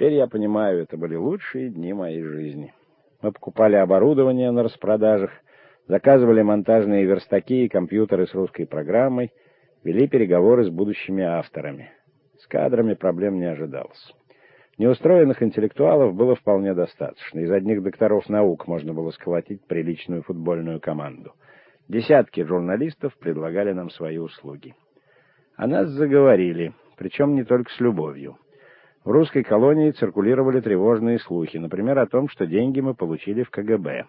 Теперь я понимаю, это были лучшие дни моей жизни. Мы покупали оборудование на распродажах, заказывали монтажные верстаки и компьютеры с русской программой, вели переговоры с будущими авторами. С кадрами проблем не ожидалось. Неустроенных интеллектуалов было вполне достаточно. Из одних докторов наук можно было сколотить приличную футбольную команду. Десятки журналистов предлагали нам свои услуги. О нас заговорили, причем не только с любовью. В русской колонии циркулировали тревожные слухи, например, о том, что деньги мы получили в КГБ.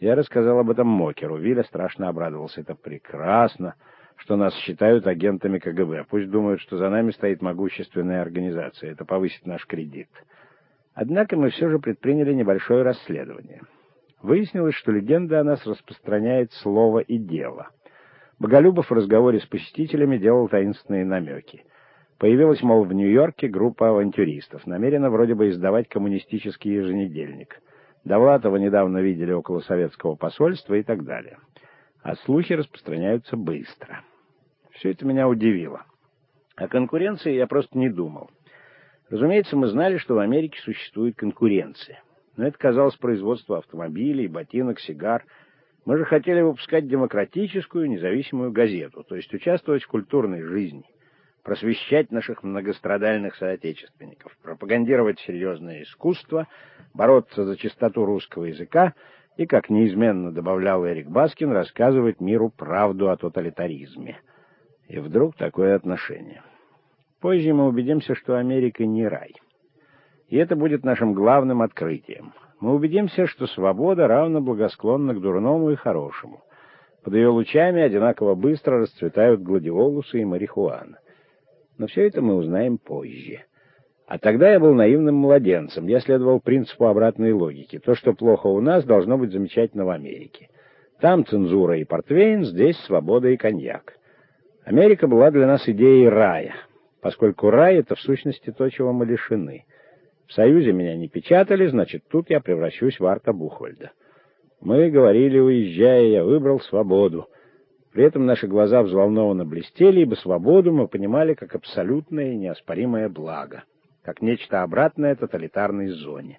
Я рассказал об этом Мокеру. Виля страшно обрадовался. Это прекрасно, что нас считают агентами КГБ. Пусть думают, что за нами стоит могущественная организация. Это повысит наш кредит. Однако мы все же предприняли небольшое расследование. Выяснилось, что легенда о нас распространяет слово и дело. Боголюбов в разговоре с посетителями делал таинственные намеки. Появилась, мол, в Нью-Йорке группа авантюристов, намерена вроде бы издавать коммунистический еженедельник. Довлатова недавно видели около советского посольства и так далее. А слухи распространяются быстро. Все это меня удивило. О конкуренции я просто не думал. Разумеется, мы знали, что в Америке существует конкуренция. Но это казалось производство автомобилей, ботинок, сигар. Мы же хотели выпускать демократическую, независимую газету, то есть участвовать в культурной жизни просвещать наших многострадальных соотечественников, пропагандировать серьезное искусство, бороться за чистоту русского языка и, как неизменно добавлял Эрик Баскин, рассказывать миру правду о тоталитаризме. И вдруг такое отношение. Позже мы убедимся, что Америка не рай. И это будет нашим главным открытием. Мы убедимся, что свобода равно благосклонна к дурному и хорошему. Под ее лучами одинаково быстро расцветают гладиолусы и марихуана. Но все это мы узнаем позже. А тогда я был наивным младенцем. Я следовал принципу обратной логики. То, что плохо у нас, должно быть замечательно в Америке. Там цензура и портвейн, здесь свобода и коньяк. Америка была для нас идеей рая, поскольку рай — это в сущности то, чего мы лишены. В Союзе меня не печатали, значит, тут я превращусь в Арта Бухвальда. Мы говорили, уезжая, я выбрал свободу. При этом наши глаза взволнованно блестели, ибо свободу мы понимали как абсолютное и неоспоримое благо, как нечто обратное тоталитарной зоне.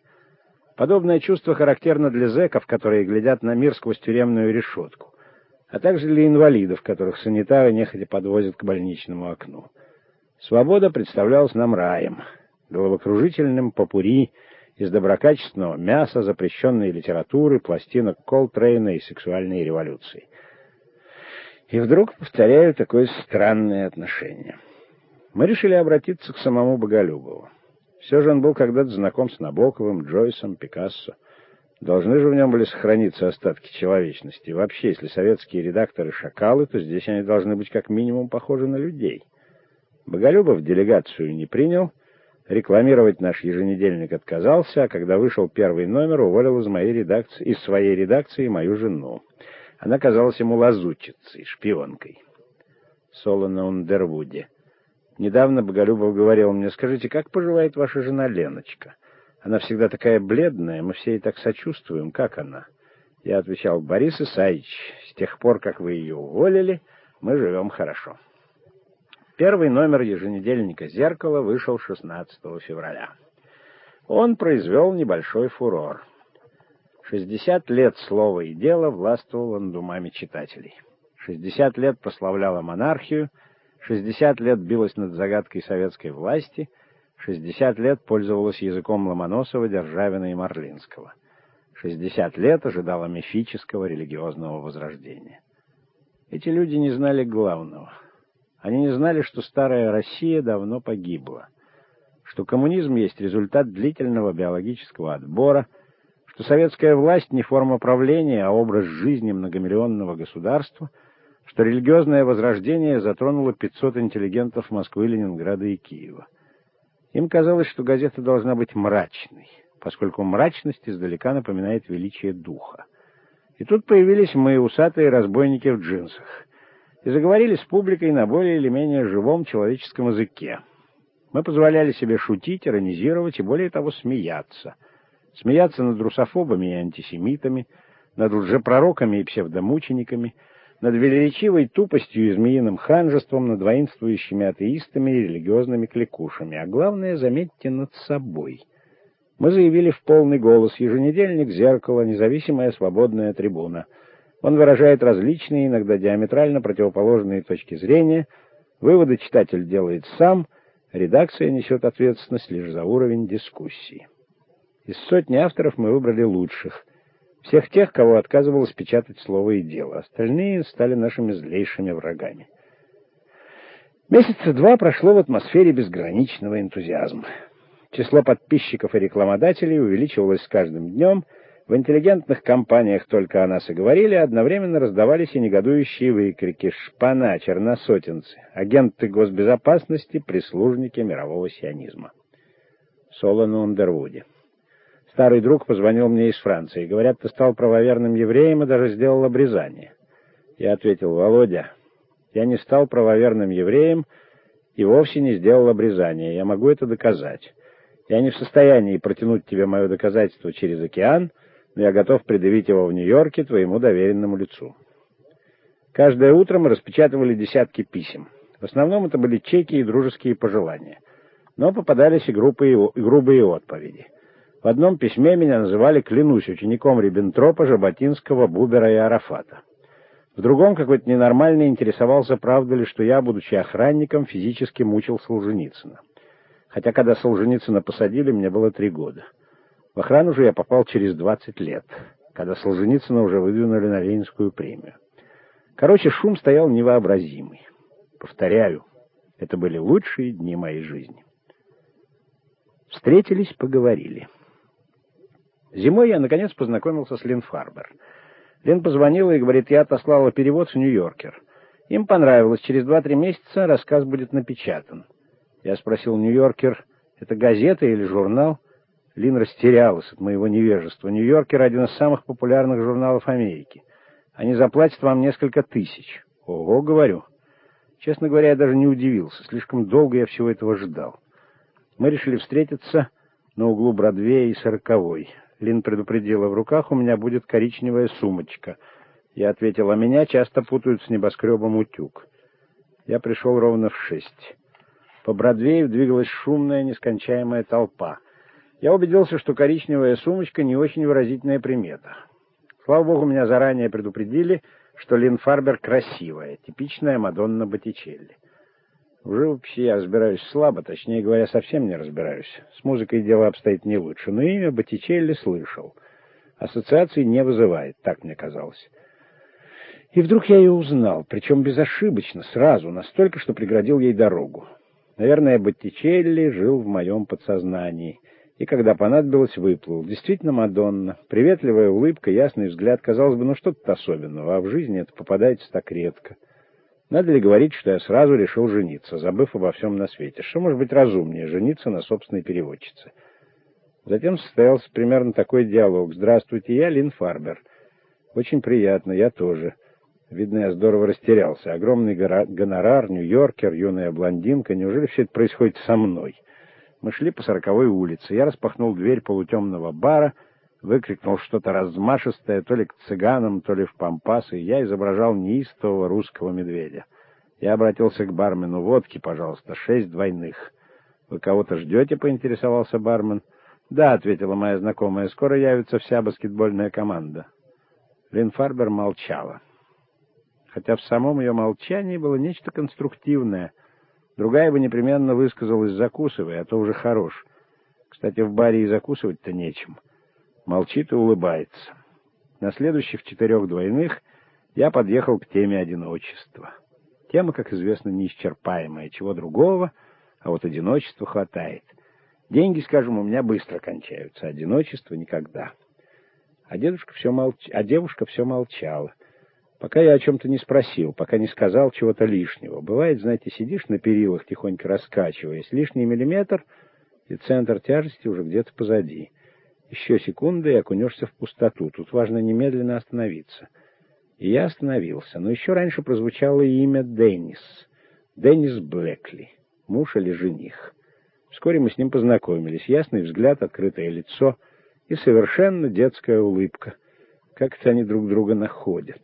Подобное чувство характерно для зэков, которые глядят на мир сквозь тюремную решетку, а также для инвалидов, которых санитары нехотя подвозят к больничному окну. Свобода представлялась нам раем, головокружительным попури из доброкачественного мяса, запрещенной литературы, пластинок Колтрейна и сексуальной революции. И вдруг повторяю такое странное отношение. Мы решили обратиться к самому Боголюбову. Все же он был когда-то знаком с Набоковым, Джойсом, Пикассо. Должны же в нем были сохраниться остатки человечности. Вообще, если советские редакторы шакалы, то здесь они должны быть как минимум похожи на людей. Боголюбов делегацию не принял, рекламировать наш еженедельник отказался, а когда вышел первый номер, уволил из моей редакции, из своей редакции мою жену. Она казалась ему лазутчицей, шпионкой. Соло на Ундервуде. Недавно Боголюбов говорил мне, скажите, как поживает ваша жена Леночка? Она всегда такая бледная, мы все ей так сочувствуем. Как она? Я отвечал, Борис Исаевич, с тех пор, как вы ее уволили, мы живем хорошо. Первый номер еженедельника «Зеркало» вышел 16 февраля. Он произвел небольшой фурор. Шестьдесят лет слова и дела властвовало над умами читателей. Шестьдесят лет прославляла монархию, шестьдесят лет билась над загадкой советской власти, шестьдесят лет пользовалась языком Ломоносова, Державина и Марлинского. Шестьдесят лет ожидала мифического религиозного возрождения. Эти люди не знали главного. Они не знали, что старая Россия давно погибла, что коммунизм есть результат длительного биологического отбора — что советская власть не форма правления, а образ жизни многомиллионного государства, что религиозное возрождение затронуло 500 интеллигентов Москвы, Ленинграда и Киева. Им казалось, что газета должна быть мрачной, поскольку мрачность издалека напоминает величие духа. И тут появились мы, усатые разбойники в джинсах, и заговорили с публикой на более или менее живом человеческом языке. Мы позволяли себе шутить, иронизировать и, более того, смеяться — смеяться над русофобами и антисемитами, над лжепророками и псевдомучениками, над величивой тупостью и змеиным ханжеством, над воинствующими атеистами и религиозными кликушами, а главное, заметьте, над собой. Мы заявили в полный голос еженедельник «Зеркало», независимая свободная трибуна. Он выражает различные, иногда диаметрально противоположные точки зрения. Выводы читатель делает сам, редакция несет ответственность лишь за уровень дискуссии. Из сотни авторов мы выбрали лучших — всех тех, кого отказывалось печатать слово и дело. Остальные стали нашими злейшими врагами. Месяца два прошло в атмосфере безграничного энтузиазма. Число подписчиков и рекламодателей увеличивалось с каждым днем. В интеллигентных компаниях только о нас и говорили, одновременно раздавались и негодующие выкрики «Шпана! Черносотенцы! Агенты госбезопасности! Прислужники мирового сионизма!» Соло на Ундервуде. Старый друг позвонил мне из Франции. Говорят, ты стал правоверным евреем и даже сделал обрезание. Я ответил, Володя, я не стал правоверным евреем и вовсе не сделал обрезание. Я могу это доказать. Я не в состоянии протянуть тебе мое доказательство через океан, но я готов предъявить его в Нью-Йорке твоему доверенному лицу. Каждое утро мы распечатывали десятки писем. В основном это были чеки и дружеские пожелания. Но попадались и, группы, и грубые отповеди. В одном письме меня называли, клянусь, учеником Риббентропа, Жаботинского, Бубера и Арафата. В другом какой-то ненормальный интересовался, правда ли, что я, будучи охранником, физически мучил Солженицына. Хотя, когда Солженицына посадили, мне было три года. В охрану же я попал через 20 лет, когда Солженицына уже выдвинули на Ленинскую премию. Короче, шум стоял невообразимый. Повторяю, это были лучшие дни моей жизни. Встретились, поговорили. Зимой я, наконец, познакомился с Лин Фарбер. Лин позвонила и говорит, я отослала перевод в Нью-Йоркер. Им понравилось, через два-три месяца рассказ будет напечатан. Я спросил Нью-Йоркер, это газета или журнал? Лин растерялась от моего невежества. Нью-Йоркер — один из самых популярных журналов Америки. Они заплатят вам несколько тысяч. Ого, говорю. Честно говоря, я даже не удивился. Слишком долго я всего этого ждал. Мы решили встретиться на углу Бродвея и Сороковой. Лин предупредила, в руках у меня будет коричневая сумочка. Я ответил, меня часто путают с небоскребом утюг. Я пришел ровно в шесть. По Бродвею двигалась шумная, нескончаемая толпа. Я убедился, что коричневая сумочка не очень выразительная примета. Слава богу, меня заранее предупредили, что Лин Фарбер красивая, типичная Мадонна Боттичелли. В живописи я разбираюсь слабо, точнее говоря, совсем не разбираюсь. С музыкой дело обстоит не лучше, но имя Боттичелли слышал. Ассоциации не вызывает, так мне казалось. И вдруг я ее узнал, причем безошибочно, сразу, настолько, что преградил ей дорогу. Наверное, Боттичелли жил в моем подсознании, и когда понадобилось, выплыл. Действительно Мадонна. Приветливая улыбка, ясный взгляд, казалось бы, ну что-то особенного, а в жизни это попадается так редко. Надо ли говорить, что я сразу решил жениться, забыв обо всем на свете? Что может быть разумнее, жениться на собственной переводчице? Затем состоялся примерно такой диалог. «Здравствуйте, я Лин Фарбер». «Очень приятно, я тоже». Видно, я здорово растерялся. Огромный гонорар, Нью-Йоркер, юная блондинка. Неужели все это происходит со мной? Мы шли по сороковой улице. Я распахнул дверь полутемного бара, выкрикнул что-то размашистое, то ли к цыганам, то ли в пампасы, и я изображал неистового русского медведя. Я обратился к бармену. «Водки, пожалуйста, шесть двойных». «Вы кого-то ждете?» — поинтересовался бармен. «Да», — ответила моя знакомая, — «скоро явится вся баскетбольная команда». Лин Фарбер молчала. Хотя в самом ее молчании было нечто конструктивное. Другая бы непременно высказалась «закусывай», а то уже хорош. Кстати, в баре и закусывать-то нечем. Молчит и улыбается. На следующих четырех двойных я подъехал к теме одиночества. Тема, как известно, неисчерпаемая, чего другого, а вот одиночества хватает. Деньги, скажем, у меня быстро кончаются, одиночество никогда. А, дедушка все молч... а девушка все молчала. Пока я о чем-то не спросил, пока не сказал чего-то лишнего. Бывает, знаете, сидишь на перилах, тихонько раскачиваясь, лишний миллиметр, и центр тяжести уже где-то позади. Еще секунда, и окунешься в пустоту. Тут важно немедленно остановиться. И я остановился, но еще раньше прозвучало имя Деннис. Деннис Блэкли, муж или жених. Вскоре мы с ним познакомились. Ясный взгляд, открытое лицо и совершенно детская улыбка. Как это они друг друга находят?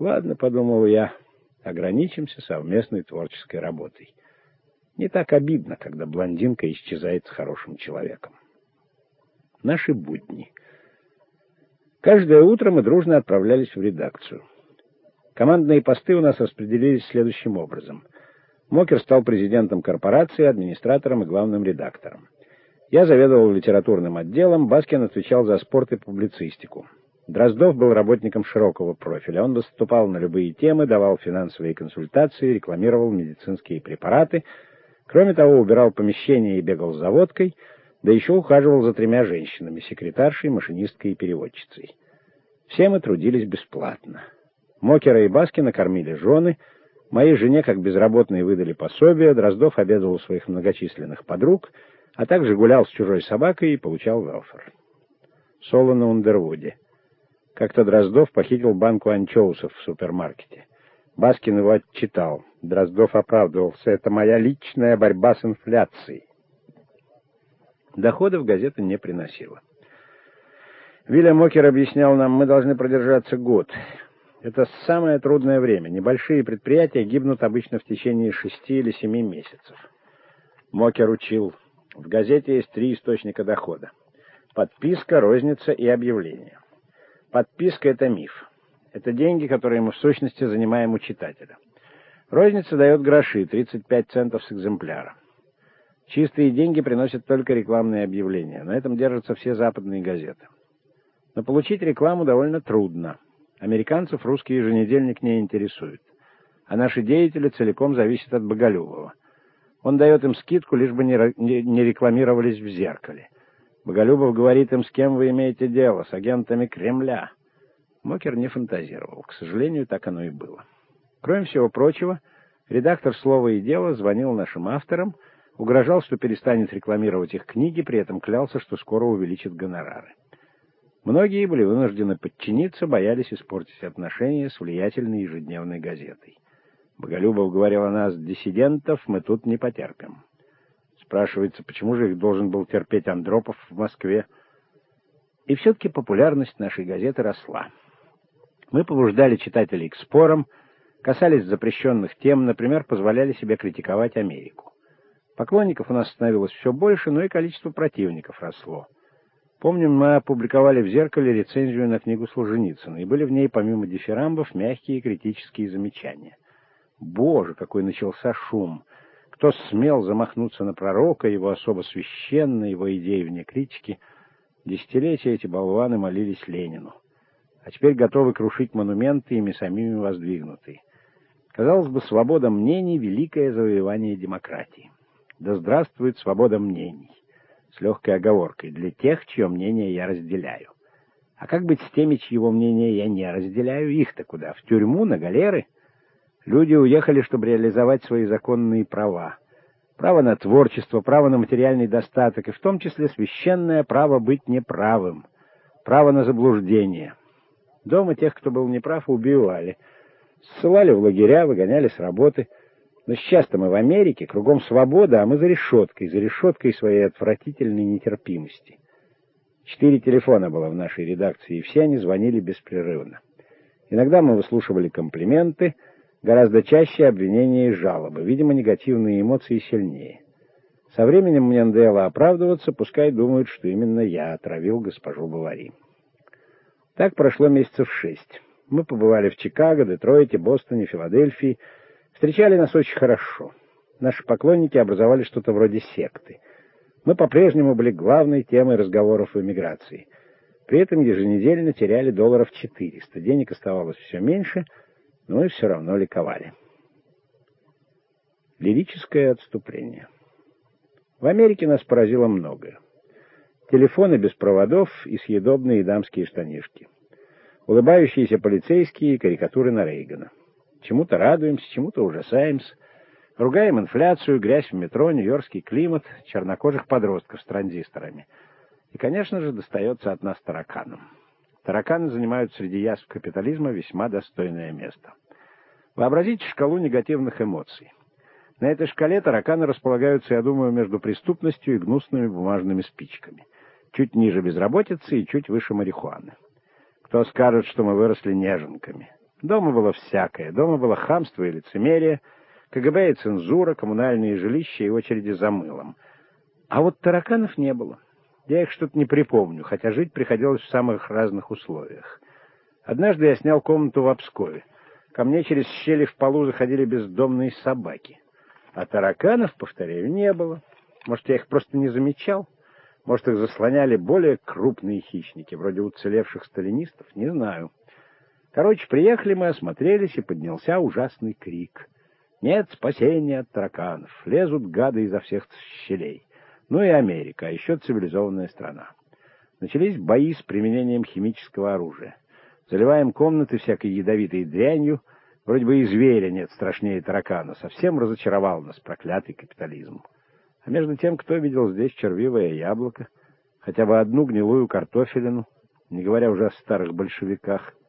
Ладно, подумал я, ограничимся совместной творческой работой. Не так обидно, когда блондинка исчезает с хорошим человеком. Наши будни. Каждое утро мы дружно отправлялись в редакцию. Командные посты у нас распределились следующим образом. Мокер стал президентом корпорации, администратором и главным редактором. Я заведовал литературным отделом, Баскин отвечал за спорт и публицистику. Дроздов был работником широкого профиля. Он выступал на любые темы, давал финансовые консультации, рекламировал медицинские препараты. Кроме того, убирал помещение и бегал за водкой — да еще ухаживал за тремя женщинами, секретаршей, машинисткой и переводчицей. Все мы трудились бесплатно. Мокера и Баски накормили жены, моей жене, как безработные, выдали пособие, Дроздов обедал у своих многочисленных подруг, а также гулял с чужой собакой и получал велфер. Соло на Ундервуде. Как-то Дроздов похитил банку анчоусов в супермаркете. Баскин его отчитал. Дроздов оправдывался. «Это моя личная борьба с инфляцией». Доходов газета не приносила. Вильям Мокер объяснял нам, мы должны продержаться год. Это самое трудное время. Небольшие предприятия гибнут обычно в течение шести или семи месяцев. Мокер учил, в газете есть три источника дохода. Подписка, розница и объявления. Подписка — это миф. Это деньги, которые мы в сущности занимаем у читателя. Розница дает гроши, 35 центов с экземпляра. Чистые деньги приносят только рекламные объявления. На этом держатся все западные газеты. Но получить рекламу довольно трудно. Американцев русский еженедельник не интересует. А наши деятели целиком зависят от Боголюбова. Он дает им скидку, лишь бы не рекламировались в зеркале. Боголюбов говорит им, с кем вы имеете дело, с агентами Кремля. Мокер не фантазировал. К сожалению, так оно и было. Кроме всего прочего, редактор «Слова и дела» звонил нашим авторам, Угрожал, что перестанет рекламировать их книги, при этом клялся, что скоро увеличит гонорары. Многие были вынуждены подчиниться, боялись испортить отношения с влиятельной ежедневной газетой. Боголюбов говорил о нас, диссидентов мы тут не потерпим. Спрашивается, почему же их должен был терпеть Андропов в Москве? И все-таки популярность нашей газеты росла. Мы побуждали читателей к спорам, касались запрещенных тем, например, позволяли себе критиковать Америку. Поклонников у нас становилось все больше, но и количество противников росло. Помню, мы опубликовали в «Зеркале» рецензию на книгу Солженицына, и были в ней, помимо дифирамбов, мягкие критические замечания. Боже, какой начался шум! Кто смел замахнуться на пророка, его особо священной, его идеи вне критики? Десятилетия эти болваны молились Ленину. А теперь готовы крушить монументы, ими самими воздвигнутые. Казалось бы, свобода мнений — великое завоевание демократии. Да здравствует свобода мнений. С легкой оговоркой. Для тех, чье мнение я разделяю. А как быть с теми, чьего мнения я не разделяю? Их-то куда? В тюрьму? На галеры? Люди уехали, чтобы реализовать свои законные права. Право на творчество, право на материальный достаток, и в том числе священное право быть неправым. Право на заблуждение. Дома тех, кто был неправ, убивали. Ссылали в лагеря, выгоняли с работы — но сейчас-то мы в Америке, кругом свобода, а мы за решеткой, за решеткой своей отвратительной нетерпимости. Четыре телефона было в нашей редакции, и все они звонили беспрерывно. Иногда мы выслушивали комплименты, гораздо чаще обвинения и жалобы. Видимо, негативные эмоции сильнее. Со временем мне надоело оправдываться, пускай думают, что именно я отравил госпожу Бавари. Так прошло месяцев шесть. Мы побывали в Чикаго, Детройте, Бостоне, Филадельфии, Встречали нас очень хорошо. Наши поклонники образовали что-то вроде секты. Мы по-прежнему были главной темой разговоров в эмиграции. При этом еженедельно теряли долларов 400. Денег оставалось все меньше, но и все равно ликовали. Лирическое отступление. В Америке нас поразило многое. Телефоны без проводов и съедобные дамские штанишки. Улыбающиеся полицейские и карикатуры на Рейгана. Чему-то радуемся, чему-то ужасаемся. Ругаем инфляцию, грязь в метро, нью-йоркский климат, чернокожих подростков с транзисторами. И, конечно же, достается от нас тараканам. Тараканы занимают среди язв капитализма весьма достойное место. Вообразите шкалу негативных эмоций. На этой шкале тараканы располагаются, я думаю, между преступностью и гнусными бумажными спичками. Чуть ниже безработицы и чуть выше марихуаны. Кто скажет, что мы выросли неженками? Дома было всякое. Дома было хамство и лицемерие, КГБ и цензура, коммунальные жилища и очереди за мылом. А вот тараканов не было. Я их что-то не припомню, хотя жить приходилось в самых разных условиях. Однажды я снял комнату в Обскове. Ко мне через щели в полу заходили бездомные собаки. А тараканов, повторяю, не было. Может, я их просто не замечал? Может, их заслоняли более крупные хищники, вроде уцелевших сталинистов? Не знаю. Короче, приехали мы, осмотрелись, и поднялся ужасный крик. Нет спасения от тараканов. Лезут гады изо всех щелей. Ну и Америка, а еще цивилизованная страна. Начались бои с применением химического оружия. Заливаем комнаты всякой ядовитой дрянью. Вроде бы и зверя нет страшнее таракана. Совсем разочаровал нас проклятый капитализм. А между тем, кто видел здесь червивое яблоко, хотя бы одну гнилую картофелину, не говоря уже о старых большевиках —